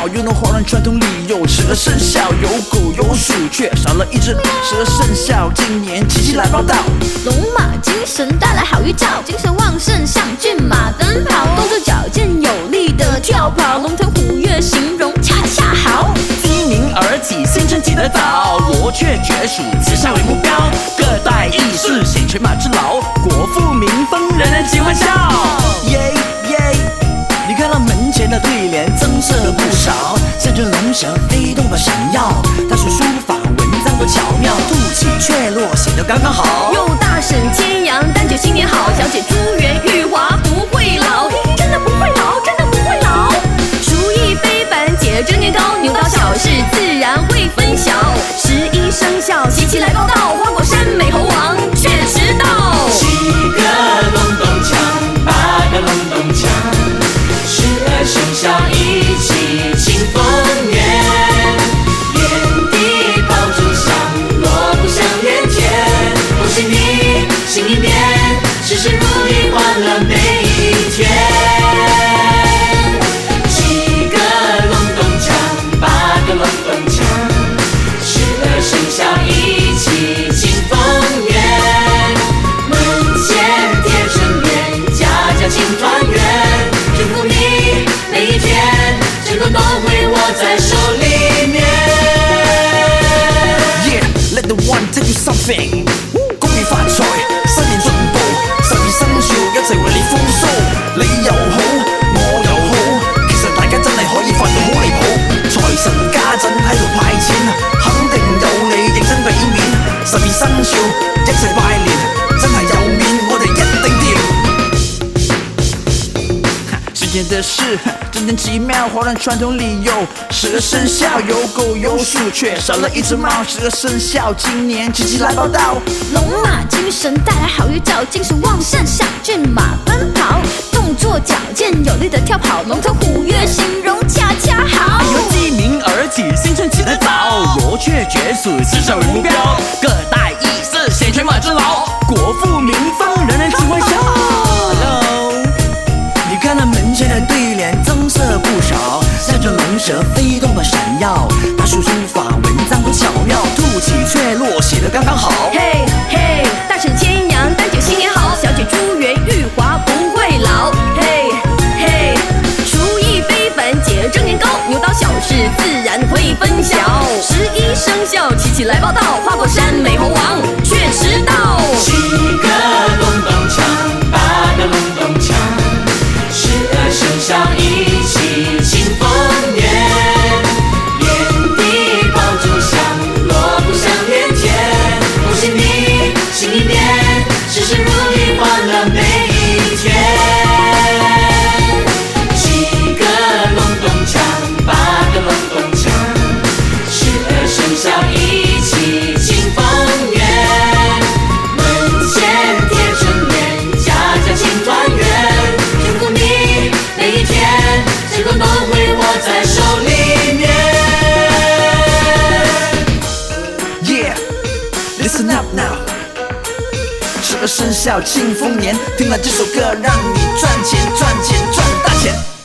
的事真真奇妙，又能恍然传统理由。十二生肖有狗有鼠，却少了一只。十二生肖今年奇迹来报道。龙马精神带来好预兆，精神旺盛像骏马奔跑，动作矫健有力的跳跑，龙腾虎跃形容恰恰好。鸡鸣而起，新春起得早，罗雀绝鼠，慈善为目标，各代义士显犬马之劳，国富民丰，人人齐欢笑。雀落显得刚刚好。又大婶牵羊，丹姐新年好，小姐珠圆恭喜发财，新年进步，十二生肖一齐为你豐收。你又好，我又好，其实大家真系可以发到好离谱。财神家阵喺度派钱，肯定有你认真俾面。十二生肖一齐拜间的事真真奇妙，恍然传统理由。十二生肖有狗有鼠，却少了一只猫。十二生肖今年奇迹来报道。龙马精神带来好预兆，精神旺盛像骏马奔跑，动作矫健有力的跳跑，龙腾虎跃形容恰恰好。由鸡鸣而起，新春起得早，罗雀绝鼠，慈善为目标，蛇飞动的闪耀，大书书法文章多巧妙，兔起雀落写的刚刚好。嘿嘿，大婶牵羊，单酒新年好，小姐珠圆玉华不会老。嘿嘿，厨艺非凡，姐蒸年糕，牛刀小试自然会分晓。十一生肖齐齐来报道，笑庆丰年听了这首歌让你赚钱赚钱赚大钱。